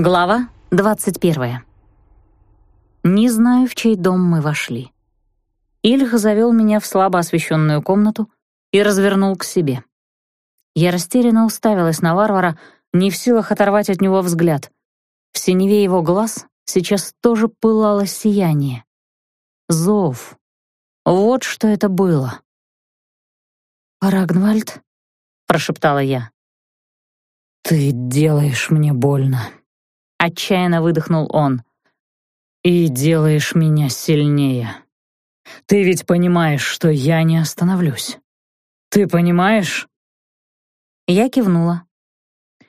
Глава 21. Не знаю, в чей дом мы вошли. Ильх завел меня в слабо освещенную комнату и развернул к себе. Я растерянно уставилась на варвара, не в силах оторвать от него взгляд. В синеве его глаз сейчас тоже пылало сияние. Зов. Вот что это было. «Рагнвальд?» — прошептала я. «Ты делаешь мне больно», — отчаянно выдохнул он. «И делаешь меня сильнее. Ты ведь понимаешь, что я не остановлюсь. Ты понимаешь?» Я кивнула.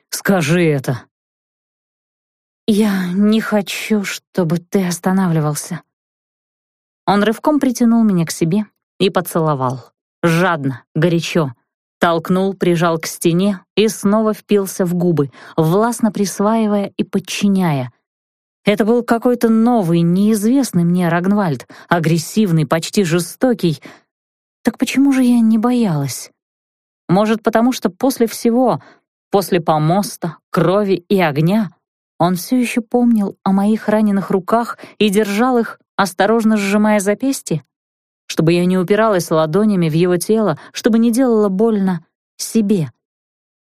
«Скажи это». «Я не хочу, чтобы ты останавливался». Он рывком притянул меня к себе и поцеловал. Жадно, горячо, Толкнул, прижал к стене и снова впился в губы, властно присваивая и подчиняя. Это был какой-то новый, неизвестный мне Рагнвальд, агрессивный, почти жестокий. Так почему же я не боялась? Может, потому что после всего, после помоста, крови и огня, он все еще помнил о моих раненых руках и держал их, осторожно сжимая запястье? Чтобы я не упиралась ладонями в его тело, чтобы не делала больно себе.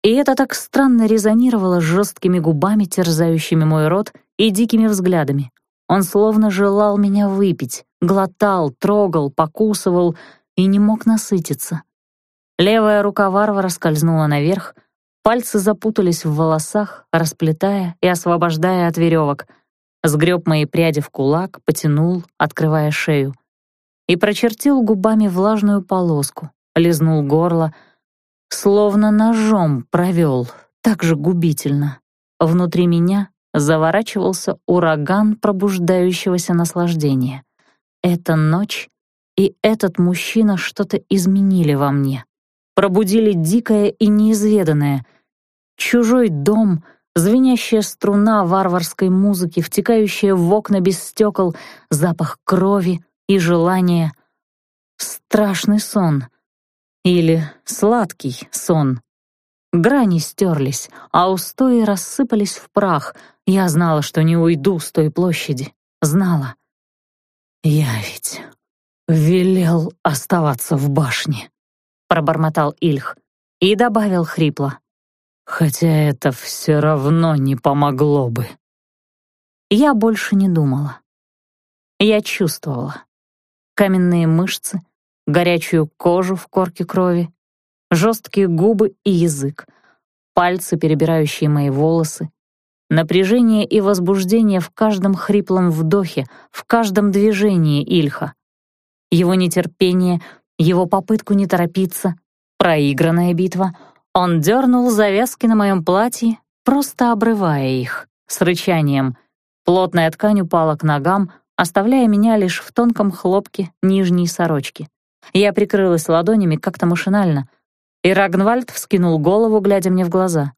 И это так странно резонировало с жесткими губами, терзающими мой рот, и дикими взглядами. Он словно желал меня выпить, глотал, трогал, покусывал и не мог насытиться. Левая рука варвара скользнула наверх, пальцы запутались в волосах, расплетая и освобождая от веревок. Сгреб мои пряди в кулак, потянул, открывая шею — и прочертил губами влажную полоску, лизнул горло, словно ножом провел, так же губительно. Внутри меня заворачивался ураган пробуждающегося наслаждения. Эта ночь и этот мужчина что-то изменили во мне, пробудили дикое и неизведанное. Чужой дом, звенящая струна варварской музыки, втекающая в окна без стекол, запах крови, и желание. Страшный сон. Или сладкий сон. Грани стерлись, а устои рассыпались в прах. Я знала, что не уйду с той площади. Знала. «Я ведь велел оставаться в башне», — пробормотал Ильх и добавил хрипло. «Хотя это все равно не помогло бы». Я больше не думала. Я чувствовала каменные мышцы, горячую кожу в корке крови, жесткие губы и язык, пальцы, перебирающие мои волосы, напряжение и возбуждение в каждом хриплом вдохе, в каждом движении Ильха. Его нетерпение, его попытку не торопиться, проигранная битва. Он дернул завязки на моем платье, просто обрывая их, с рычанием. Плотная ткань упала к ногам, оставляя меня лишь в тонком хлопке нижней сорочки. Я прикрылась ладонями как-то машинально, и Рагнвальд вскинул голову, глядя мне в глаза.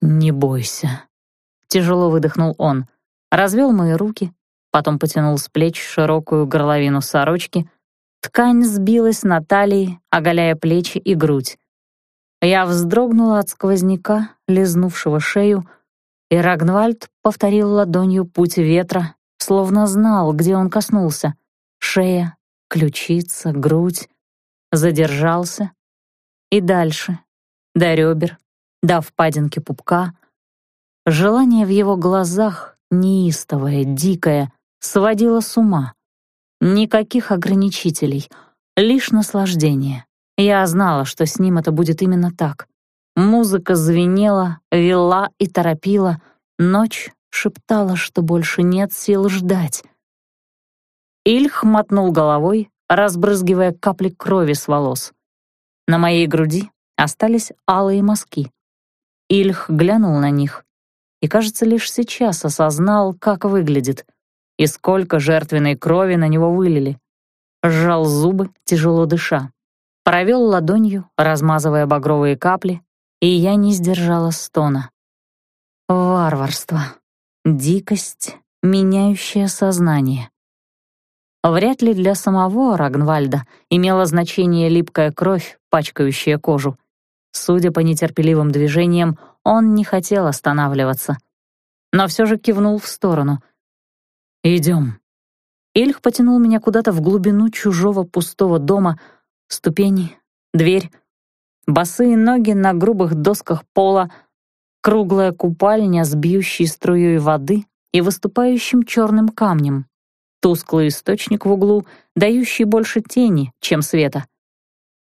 «Не бойся», — тяжело выдохнул он, развел мои руки, потом потянул с плеч широкую горловину сорочки. Ткань сбилась на талии, оголяя плечи и грудь. Я вздрогнула от сквозняка, лизнувшего шею, и Рагнвальд повторил ладонью путь ветра словно знал, где он коснулся. Шея, ключица, грудь. Задержался. И дальше, до ребер, до впадинки пупка. Желание в его глазах, неистовое, дикое, сводило с ума. Никаких ограничителей, лишь наслаждение. Я знала, что с ним это будет именно так. Музыка звенела, вела и торопила. Ночь шептала, что больше нет сил ждать. Ильх мотнул головой, разбрызгивая капли крови с волос. На моей груди остались алые мазки. Ильх глянул на них и, кажется, лишь сейчас осознал, как выглядит и сколько жертвенной крови на него вылили. Сжал зубы, тяжело дыша. Провел ладонью, размазывая багровые капли, и я не сдержала стона. Варварство. Дикость, меняющая сознание. Вряд ли для самого Рагнвальда имела значение липкая кровь, пачкающая кожу. Судя по нетерпеливым движениям, он не хотел останавливаться. но все же кивнул в сторону. «Идем». Ильх потянул меня куда-то в глубину чужого пустого дома, ступени, дверь, босые ноги на грубых досках пола, круглая купальня с бьющей струей воды и выступающим черным камнем, тусклый источник в углу, дающий больше тени, чем света.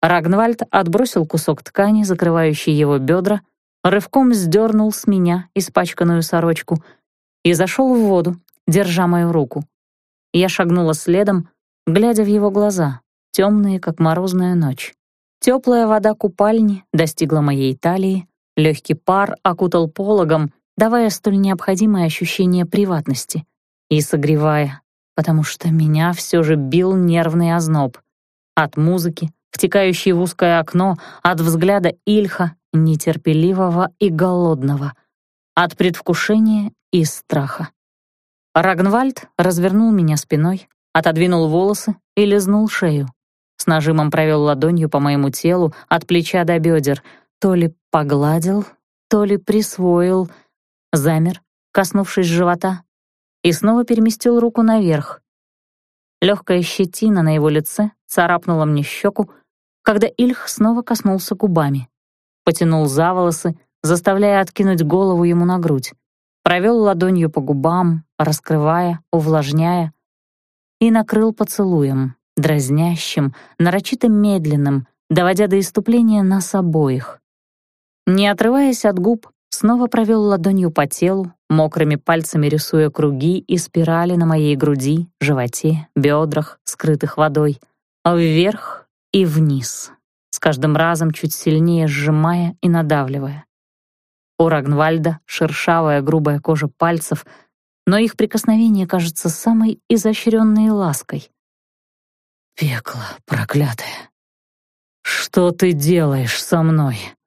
Рагнвальд отбросил кусок ткани, закрывающий его бедра, рывком сдернул с меня испачканную сорочку и зашел в воду, держа мою руку. Я шагнула следом, глядя в его глаза, темные, как морозная ночь. Теплая вода купальни достигла моей талии, легкий пар окутал пологом, давая столь необходимое ощущение приватности и согревая, потому что меня все же бил нервный озноб. От музыки, втекающей в узкое окно, от взгляда Ильха, нетерпеливого и голодного, от предвкушения и страха. Рагнвальд развернул меня спиной, отодвинул волосы и лизнул шею. С нажимом провел ладонью по моему телу от плеча до бедер, то ли погладил, то ли присвоил, замер, коснувшись живота, и снова переместил руку наверх. Легкая щетина на его лице царапнула мне щеку, когда Ильх снова коснулся губами. Потянул за волосы, заставляя откинуть голову ему на грудь. Провел ладонью по губам, раскрывая, увлажняя, и накрыл поцелуем, дразнящим, нарочито медленным, доводя до иступления нас обоих. Не отрываясь от губ, снова провел ладонью по телу, мокрыми пальцами рисуя круги и спирали на моей груди, животе, бедрах, скрытых водой, а вверх и вниз, с каждым разом чуть сильнее сжимая и надавливая. У Рагнвальда шершавая грубая кожа пальцев, но их прикосновение кажется самой изощренной лаской. «Пекло проклятое! Что ты делаешь со мной?»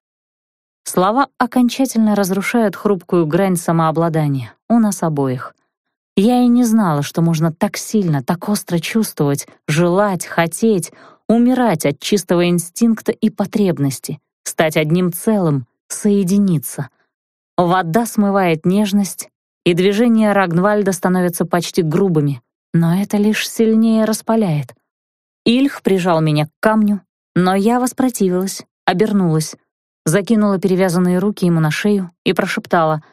Слова окончательно разрушают хрупкую грань самообладания у нас обоих. Я и не знала, что можно так сильно, так остро чувствовать, желать, хотеть, умирать от чистого инстинкта и потребности, стать одним целым, соединиться. Вода смывает нежность, и движения Рагнвальда становятся почти грубыми, но это лишь сильнее распаляет. Ильх прижал меня к камню, но я воспротивилась, обернулась, закинула перевязанные руки ему на шею и прошептала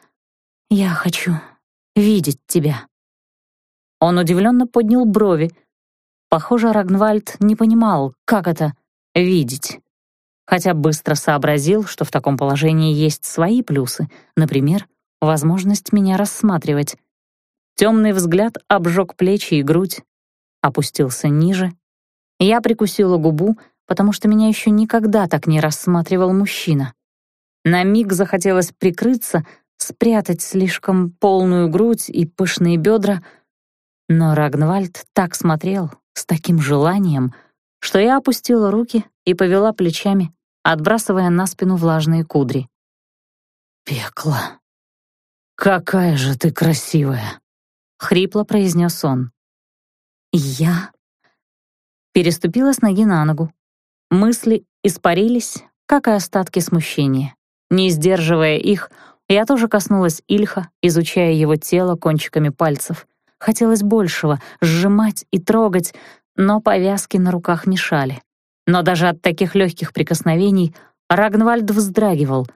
«Я хочу видеть тебя». Он удивленно поднял брови. Похоже, Рагнвальд не понимал, как это — видеть. Хотя быстро сообразил, что в таком положении есть свои плюсы, например, возможность меня рассматривать. Темный взгляд обжег плечи и грудь, опустился ниже. Я прикусила губу, потому что меня еще никогда так не рассматривал мужчина. На миг захотелось прикрыться, спрятать слишком полную грудь и пышные бедра, но Рагнвальд так смотрел, с таким желанием, что я опустила руки и повела плечами, отбрасывая на спину влажные кудри. «Пекло! Какая же ты красивая!» — хрипло произнес он. «Я?» Переступила с ноги на ногу, Мысли испарились, как и остатки смущения. Не сдерживая их, я тоже коснулась Ильха, изучая его тело кончиками пальцев. Хотелось большего — сжимать и трогать, но повязки на руках мешали. Но даже от таких легких прикосновений Рагнвальд вздрагивал,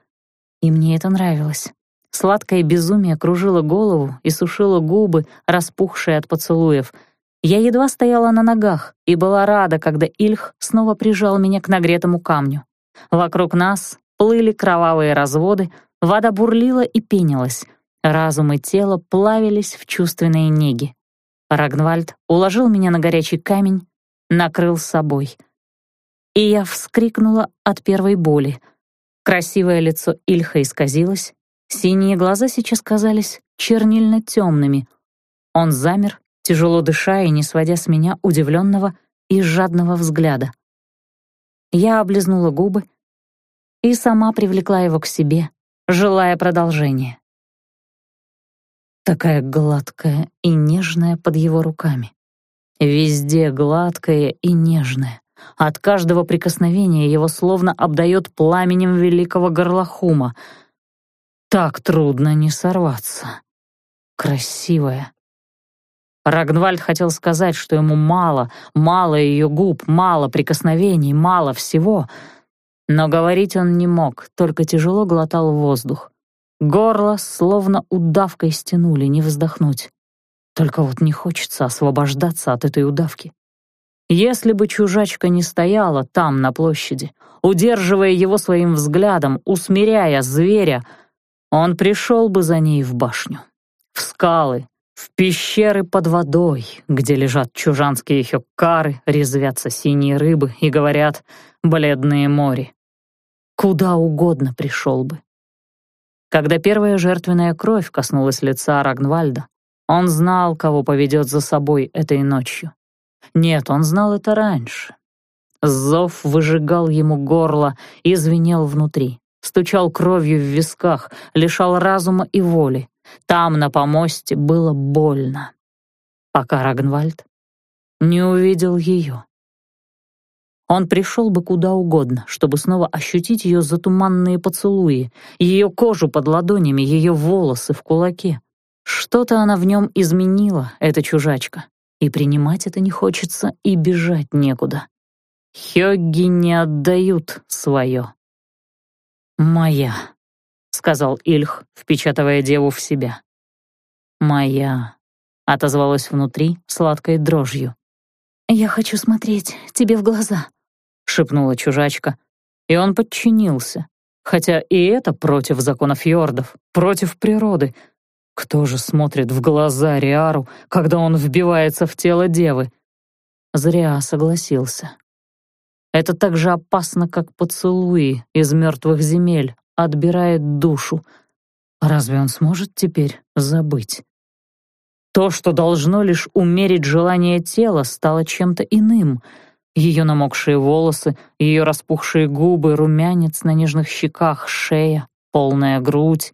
и мне это нравилось. Сладкое безумие кружило голову и сушило губы, распухшие от поцелуев — я едва стояла на ногах и была рада, когда Ильх снова прижал меня к нагретому камню. Вокруг нас плыли кровавые разводы, вода бурлила и пенилась. Разум и тело плавились в чувственные неги. Рагнвальд уложил меня на горячий камень, накрыл собой. И я вскрикнула от первой боли. Красивое лицо Ильха исказилось, синие глаза сейчас казались чернильно-темными. Он замер тяжело дыша и не сводя с меня удивленного и жадного взгляда. Я облизнула губы и сама привлекла его к себе, желая продолжения. Такая гладкая и нежная под его руками. Везде гладкая и нежная. От каждого прикосновения его словно обдает пламенем великого горлохума. Так трудно не сорваться. красивая. Рагнвальд хотел сказать, что ему мало, мало ее губ, мало прикосновений, мало всего. Но говорить он не мог, только тяжело глотал воздух. Горло словно удавкой стянули, не вздохнуть. Только вот не хочется освобождаться от этой удавки. Если бы чужачка не стояла там, на площади, удерживая его своим взглядом, усмиряя зверя, он пришел бы за ней в башню, в скалы, в пещеры под водой, где лежат чужанские хёккары, резвятся синие рыбы и говорят «бледные море». Куда угодно пришел бы. Когда первая жертвенная кровь коснулась лица Рагнвальда, он знал, кого поведет за собой этой ночью. Нет, он знал это раньше. Зов выжигал ему горло и звенел внутри, стучал кровью в висках, лишал разума и воли. Там, на помосте, было больно. Пока Рагнвальд не увидел ее. Он пришел бы куда угодно, чтобы снова ощутить ее затуманные поцелуи, ее кожу под ладонями, ее волосы в кулаке. Что-то она в нем изменила, эта чужачка, и принимать это не хочется, и бежать некуда. Хёгги не отдают свое. «Моя», — сказал Ильх, впечатывая деву в себя. «Моя», — отозвалась внутри сладкой дрожью. «Я хочу смотреть тебе в глаза», — шепнула чужачка, и он подчинился, хотя и это против законов Йордов, против природы. Кто же смотрит в глаза Риару, когда он вбивается в тело девы? Зря согласился. Это так же опасно, как поцелуи из мертвых земель, отбирает душу. Разве он сможет теперь забыть? То, что должно лишь умерить желание тела, стало чем-то иным — ее намокшие волосы, ее распухшие губы, румянец на нежных щеках, шея, полная грудь.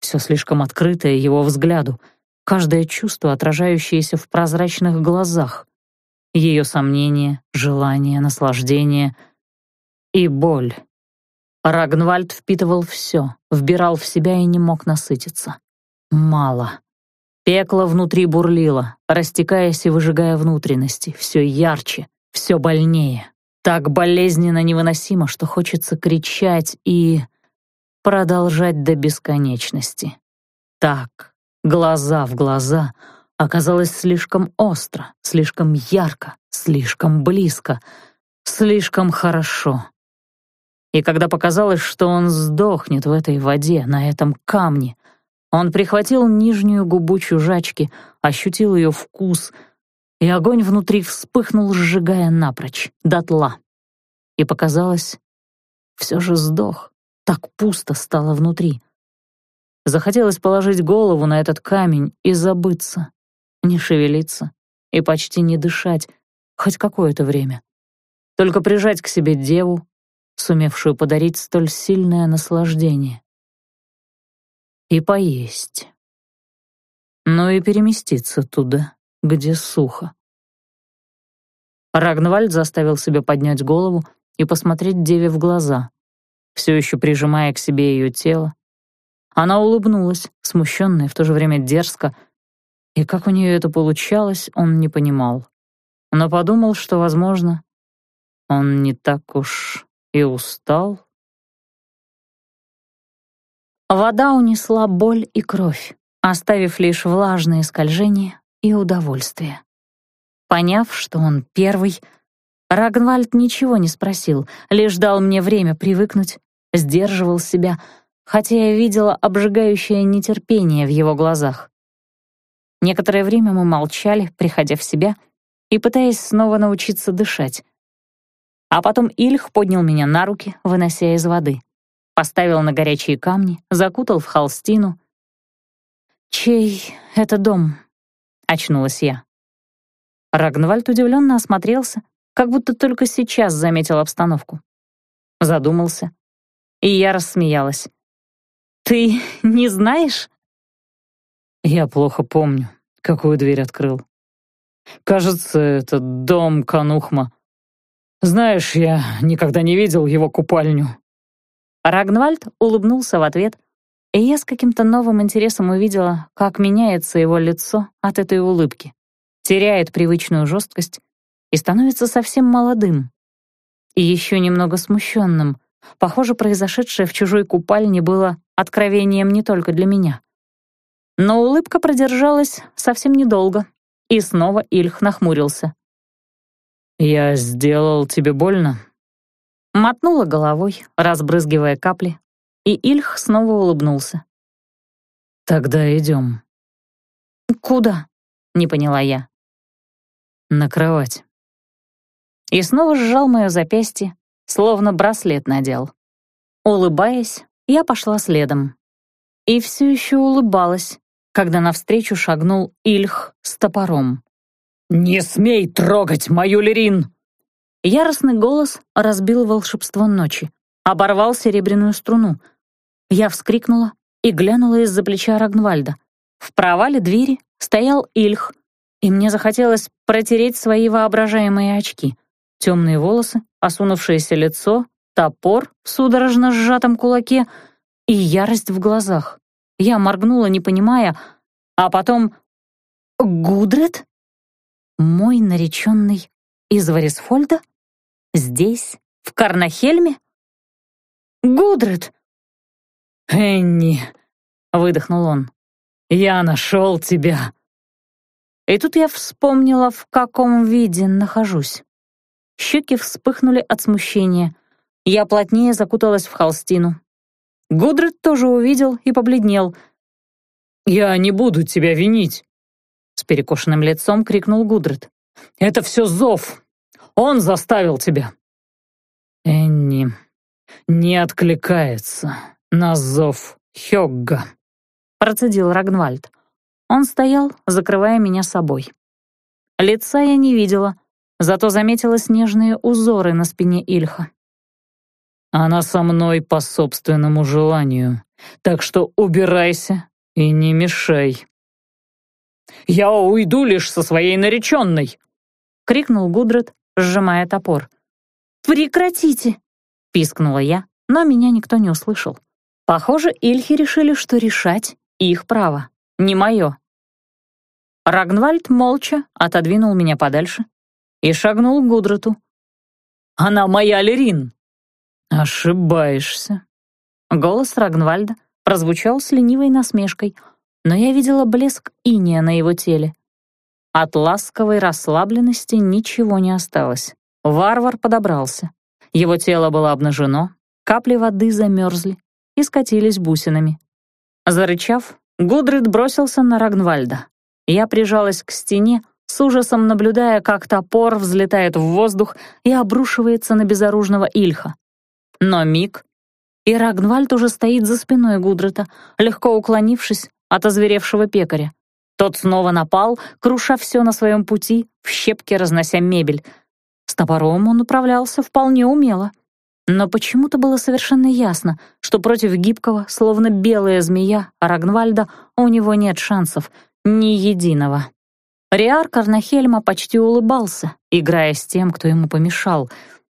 Все слишком открытое его взгляду, каждое чувство, отражающееся в прозрачных глазах. Ее сомнения, желание, наслаждение и боль. Рагнвальд впитывал все, вбирал в себя и не мог насытиться. Мало. Пекло внутри бурлило, растекаясь и выжигая внутренности, все ярче, все больнее. Так болезненно невыносимо, что хочется кричать и продолжать до бесконечности. Так, глаза в глаза, оказалось слишком остро, слишком ярко, слишком близко, слишком хорошо. И когда показалось, что он сдохнет в этой воде, на этом камне, он прихватил нижнюю губу чужачки, ощутил ее вкус — и огонь внутри вспыхнул, сжигая напрочь, дотла. И показалось, все же сдох, так пусто стало внутри. Захотелось положить голову на этот камень и забыться, не шевелиться и почти не дышать хоть какое-то время. Только прижать к себе деву, сумевшую подарить столь сильное наслаждение. И поесть. Ну и переместиться туда где сухо. Рагнвальд заставил себя поднять голову и посмотреть Деве в глаза, все еще прижимая к себе ее тело. Она улыбнулась, смущенная, в то же время дерзко, и как у нее это получалось, он не понимал. Но подумал, что, возможно, он не так уж и устал. Вода унесла боль и кровь, оставив лишь влажные скольжения и удовольствие. Поняв, что он первый, Рагнвальд ничего не спросил, лишь дал мне время привыкнуть, сдерживал себя, хотя я видела обжигающее нетерпение в его глазах. Некоторое время мы молчали, приходя в себя и пытаясь снова научиться дышать. А потом Ильх поднял меня на руки, вынося из воды. Поставил на горячие камни, закутал в холстину. «Чей это дом?» — очнулась я. Рагнвальд удивленно осмотрелся, как будто только сейчас заметил обстановку. Задумался. И я рассмеялась. «Ты не знаешь?» Я плохо помню, какую дверь открыл. Кажется, это дом Канухма. Знаешь, я никогда не видел его купальню. Рагнвальд улыбнулся в ответ, и я с каким-то новым интересом увидела, как меняется его лицо от этой улыбки, теряет привычную жесткость и становится совсем молодым. И еще немного смущенным. Похоже, произошедшее в чужой купальне было откровением не только для меня. Но улыбка продержалась совсем недолго, и снова Ильх нахмурился. «Я сделал тебе больно?» Мотнула головой, разбрызгивая капли, и Ильх снова улыбнулся. «Тогда идем». «Куда?» — не поняла я. «На кровать». И снова сжал мое запястье, словно браслет надел. Улыбаясь, я пошла следом. И все еще улыбалась, когда навстречу шагнул Ильх с топором. «Не смей трогать мою Лерин!» Яростный голос разбил волшебство ночи, оборвал серебряную струну. Я вскрикнула и глянула из-за плеча Рагнвальда. В провале двери стоял Ильх, и мне захотелось протереть свои воображаемые очки. Темные волосы, осунувшееся лицо, топор в судорожно сжатом кулаке и ярость в глазах. Я моргнула, не понимая, а потом... «Гудрет?» Мой нареченный из Варисфольда? Здесь, в Карнахельме? Гудред! «Энни!» — выдохнул он. «Я нашел тебя!» И тут я вспомнила, в каком виде нахожусь. Щеки вспыхнули от смущения. Я плотнее закуталась в холстину. Гудред тоже увидел и побледнел. «Я не буду тебя винить!» С перекошенным лицом крикнул Гудред. «Это все зов! Он заставил тебя!» «Энни не откликается на зов Хёгга», процедил Рагнвальд. Он стоял, закрывая меня собой. Лица я не видела, зато заметила снежные узоры на спине Ильха. «Она со мной по собственному желанию, так что убирайся и не мешай». Я уйду лишь со своей нареченной!» — крикнул Гудред, сжимая топор. «Прекратите!» — пискнула я, но меня никто не услышал. Похоже, Ильхи решили, что решать их право, не мое. Рагнвальд молча отодвинул меня подальше и шагнул к Гудрету. «Она моя Лерин!» «Ошибаешься!» Голос Рагнвальда прозвучал с ленивой насмешкой — но я видела блеск иния на его теле. От ласковой расслабленности ничего не осталось. Варвар подобрался. Его тело было обнажено, капли воды замерзли и скатились бусинами. Зарычав, Гудрид бросился на Рагнвальда. Я прижалась к стене, с ужасом наблюдая, как топор взлетает в воздух и обрушивается на безоружного Ильха. Но миг, и Рагнвальд уже стоит за спиной Гудрита, легко уклонившись от озверевшего пекаря. Тот снова напал, круша все на своем пути, в щепки разнося мебель. С топором он управлялся вполне умело. Но почему-то было совершенно ясно, что против гибкого, словно белая змея, Рагнвальда у него нет шансов, ни единого. Риар Карнахельма почти улыбался, играя с тем, кто ему помешал,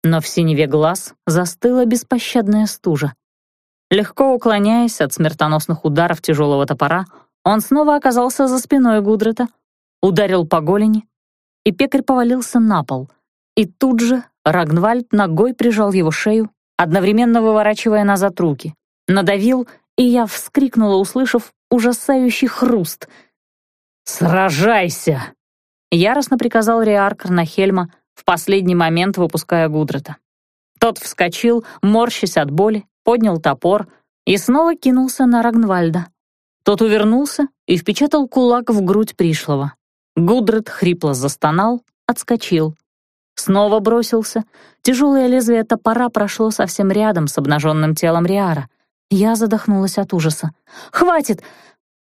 но в синеве глаз застыла беспощадная стужа. Легко уклоняясь от смертоносных ударов тяжелого топора, он снова оказался за спиной Гудрета, ударил по голени, и пекарь повалился на пол. И тут же Рагнвальд ногой прижал его шею, одновременно выворачивая назад руки. Надавил, и я вскрикнула, услышав ужасающий хруст. «Сражайся!» — яростно приказал Риар Карнахельма, в последний момент выпуская Гудрета. Тот вскочил, морщась от боли, поднял топор и снова кинулся на Рагнвальда. Тот увернулся и впечатал кулак в грудь пришлого. Гудред хрипло застонал, отскочил. Снова бросился. Тяжелое лезвие топора прошло совсем рядом с обнаженным телом Риара. Я задохнулась от ужаса. «Хватит!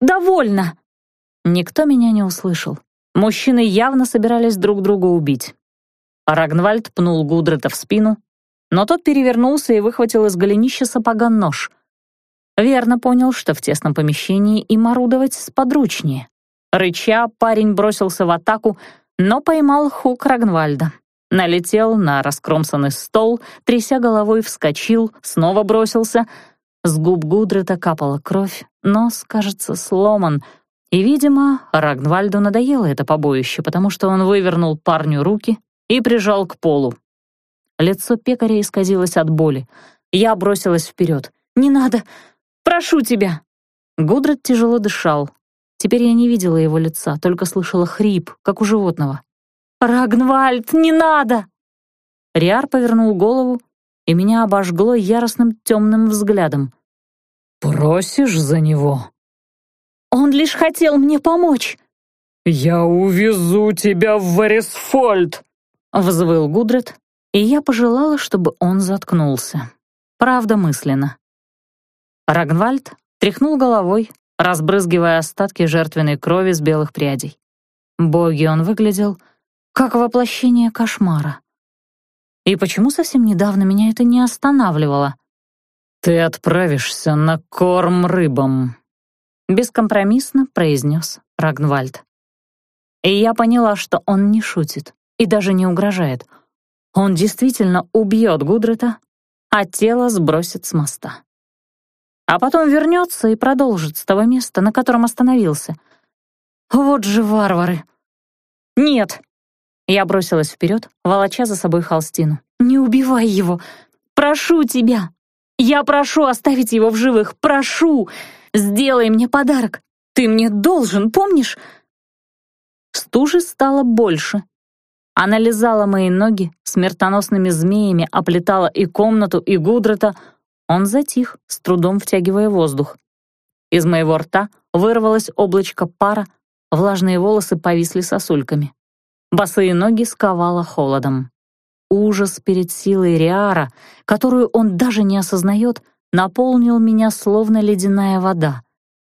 Довольно!» Никто меня не услышал. Мужчины явно собирались друг друга убить. Рагнвальд пнул Гудрета в спину, но тот перевернулся и выхватил из голенища сапога нож. Верно понял, что в тесном помещении им орудовать сподручнее. Рыча, парень бросился в атаку, но поймал хук Рагнвальда. Налетел на раскромсанный стол, тряся головой, вскочил, снова бросился. С губ Гудрета капала кровь, нос, кажется, сломан, и, видимо, Рагнвальду надоело это побоище, потому что он вывернул парню руки и прижал к полу. Лицо пекаря исказилось от боли. Я бросилась вперед. «Не надо! Прошу тебя!» Гудрет тяжело дышал. Теперь я не видела его лица, только слышала хрип, как у животного. «Рагнвальд, не надо!» Риар повернул голову, и меня обожгло яростным темным взглядом. «Просишь за него?» «Он лишь хотел мне помочь!» «Я увезу тебя в Варисфольд!» — взвыл Гудрет, и я пожелала, чтобы он заткнулся. Правда, мысленно. Рагнвальд тряхнул головой, разбрызгивая остатки жертвенной крови с белых прядей. Боги он выглядел как воплощение кошмара. И почему совсем недавно меня это не останавливало? «Ты отправишься на корм рыбам», — бескомпромиссно произнес Рагнвальд. И я поняла, что он не шутит и даже не угрожает. Он действительно убьет Гудрета, а тело сбросит с моста. А потом вернется и продолжит с того места, на котором остановился. Вот же варвары! Нет, я бросилась вперед, волоча за собой холстину. «Не убивай его! Прошу тебя! Я прошу оставить его в живых! Прошу! Сделай мне подарок! Ты мне должен, помнишь?» Стужи стало больше. Она лизала мои ноги, смертоносными змеями оплетала и комнату, и Гудрета. Он затих, с трудом втягивая воздух. Из моего рта вырвалось облачко пара, влажные волосы повисли сосульками. Босые ноги сковало холодом. Ужас перед силой Риара, которую он даже не осознает, наполнил меня словно ледяная вода.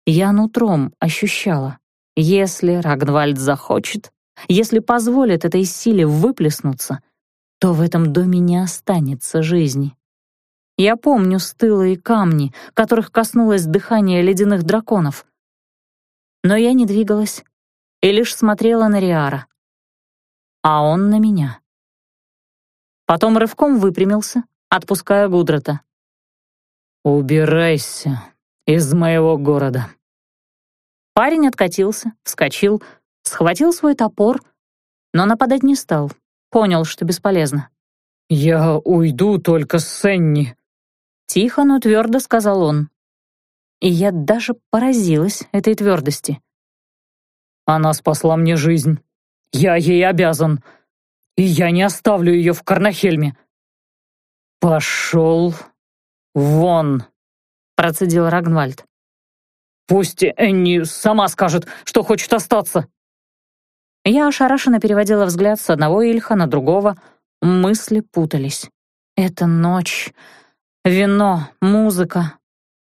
Я нутром ощущала. Если Рагнвальд захочет, если позволит этой силе выплеснуться, то в этом доме не останется жизни. Я помню стылые камни, которых коснулось дыхание ледяных драконов. Но я не двигалась и лишь смотрела на Риара а он на меня. Потом рывком выпрямился, отпуская Гудрата. «Убирайся из моего города». Парень откатился, вскочил, схватил свой топор, но нападать не стал, понял, что бесполезно. «Я уйду только с Сенни», — тихо, но твердо сказал он. И я даже поразилась этой твердости. «Она спасла мне жизнь. Я ей обязан. И я не оставлю ее в Карнахельме. Пошел вон, процедил Рагнвальд. Пусть Энни сама скажет, что хочет остаться. Я ошарашенно переводила взгляд с одного Ильха на другого. Мысли путались. Это ночь, вино, музыка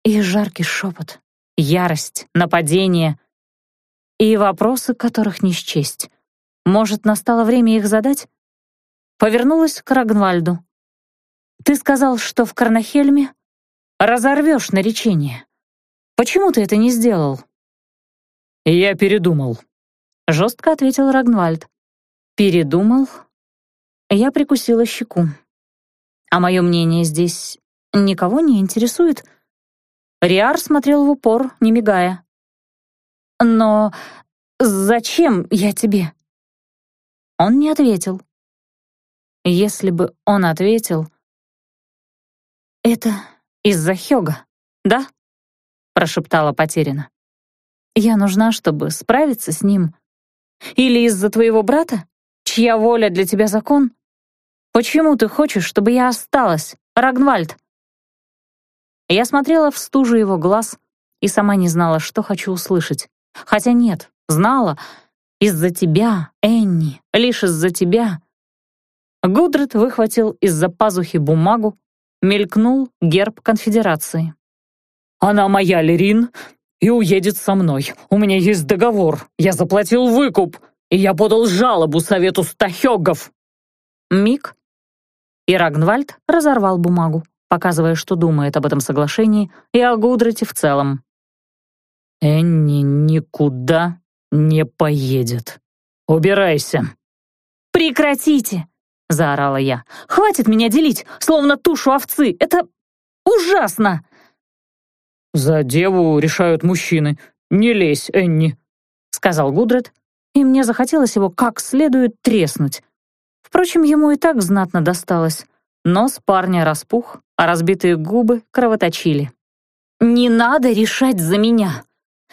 и жаркий шепот, ярость, нападение и вопросы, которых не счесть. Может, настало время их задать? Повернулась к Рагнвальду. «Ты сказал, что в Карнахельме разорвешь наречение. Почему ты это не сделал?» «Я передумал», — жестко ответил Рагнвальд. «Передумал?» Я прикусила щеку. «А мое мнение здесь никого не интересует?» Риар смотрел в упор, не мигая. «Но зачем я тебе?» Он не ответил. Если бы он ответил... «Это из-за Хёга, да?» — прошептала потеряно. «Я нужна, чтобы справиться с ним. Или из-за твоего брата, чья воля для тебя закон? Почему ты хочешь, чтобы я осталась, Рагнвальд?» Я смотрела в стужу его глаз и сама не знала, что хочу услышать. Хотя нет, знала — из-за тебя, Энни, лишь из-за тебя. Гудред выхватил из-за пазухи бумагу, мелькнул герб конфедерации. «Она моя, Лерин, и уедет со мной. У меня есть договор. Я заплатил выкуп, и я подал жалобу совету стахёгов». Миг, и Рагнвальд разорвал бумагу, показывая, что думает об этом соглашении и о Гудрете в целом. «Энни никуда «Не поедет. Убирайся!» «Прекратите!» — заорала я. «Хватит меня делить, словно тушу овцы! Это ужасно!» «За деву решают мужчины. Не лезь, Энни», — сказал Гудред, и мне захотелось его как следует треснуть. Впрочем, ему и так знатно досталось. Нос парня распух, а разбитые губы кровоточили. «Не надо решать за меня.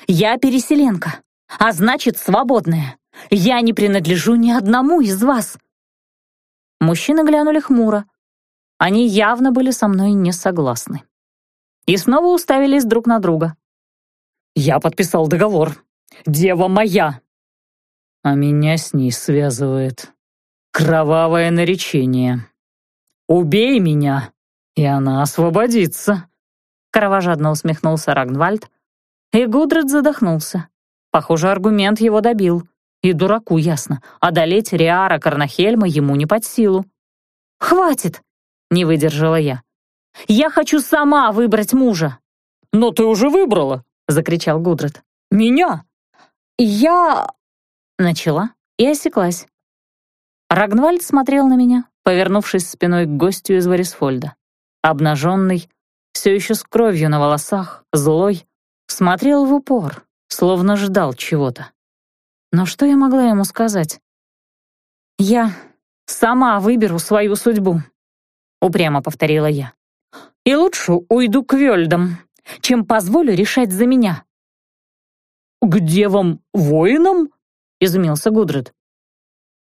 Я переселенка, а значит, свободная. Я не принадлежу ни одному из вас». Мужчины глянули хмуро. Они явно были со мной не согласны. И снова уставились друг на друга. «Я подписал договор. Дева моя!» «А меня с ней связывает кровавое наречение. Убей меня, и она освободится!» Кровожадно усмехнулся Рагнвальд, и Гудред задохнулся. Похоже, аргумент его добил. И дураку ясно, одолеть Риара Карнахельма ему не под силу. «Хватит!» — не выдержала я. «Я хочу сама выбрать мужа!» «Но ты уже выбрала!» — закричал Гудред. «Меня!» «Я...» — начала и осеклась. Рагнвальд смотрел на меня, повернувшись спиной к гостю из Варисфольда. Обнаженный, все еще с кровью на волосах, злой, смотрел в упор, словно ждал чего-то. Но что я могла ему сказать? «Я сама выберу свою судьбу», — упрямо повторила я. «И лучше уйду к Вельдам, чем позволю решать за меня». «К девам-воинам?» — изумился Гудред.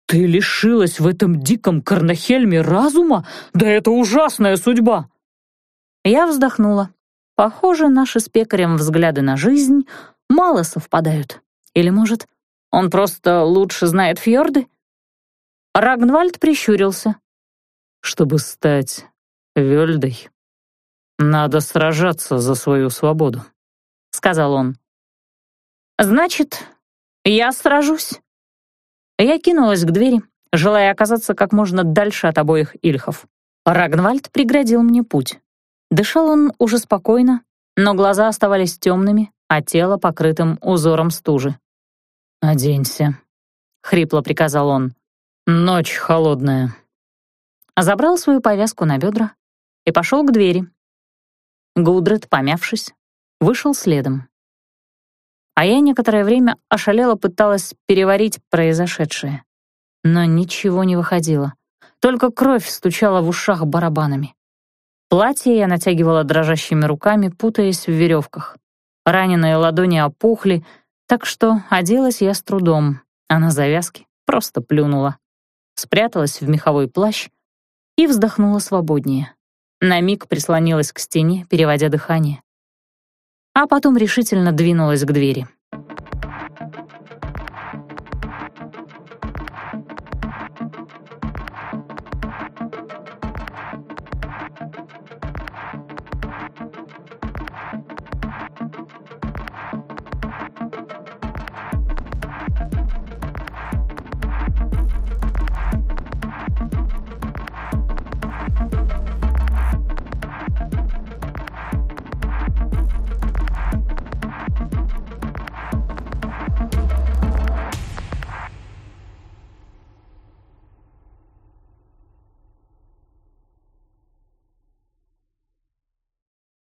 «Ты лишилась в этом диком Карнахельме разума? Да это ужасная судьба!» Я вздохнула. Похоже, наши с пекарем взгляды на жизнь мало совпадают. Или, может, он просто лучше знает фьорды? Рагнвальд прищурился. Чтобы стать Вельдой, надо сражаться за свою свободу, сказал он. Значит, я сражусь. Я кинулась к двери, желая оказаться как можно дальше от обоих ильхов. Рагнвальд преградил мне путь. Дышал он уже спокойно, но глаза оставались темными, а тело покрытым узором стужи. «Оденься», — хрипло приказал он. «Ночь холодная». Забрал свою повязку на бедра и пошел к двери. Гудред, помявшись, вышел следом. А я некоторое время ошалело пыталась переварить произошедшее. Но ничего не выходило. Только кровь стучала в ушах барабанами. Платье я натягивала дрожащими руками, путаясь в веревках. Раненые ладони опухли, так что оделась я с трудом, а на завязке просто плюнула. Спряталась в меховой плащ и вздохнула свободнее. На миг прислонилась к стене, переводя дыхание. А потом решительно двинулась к двери.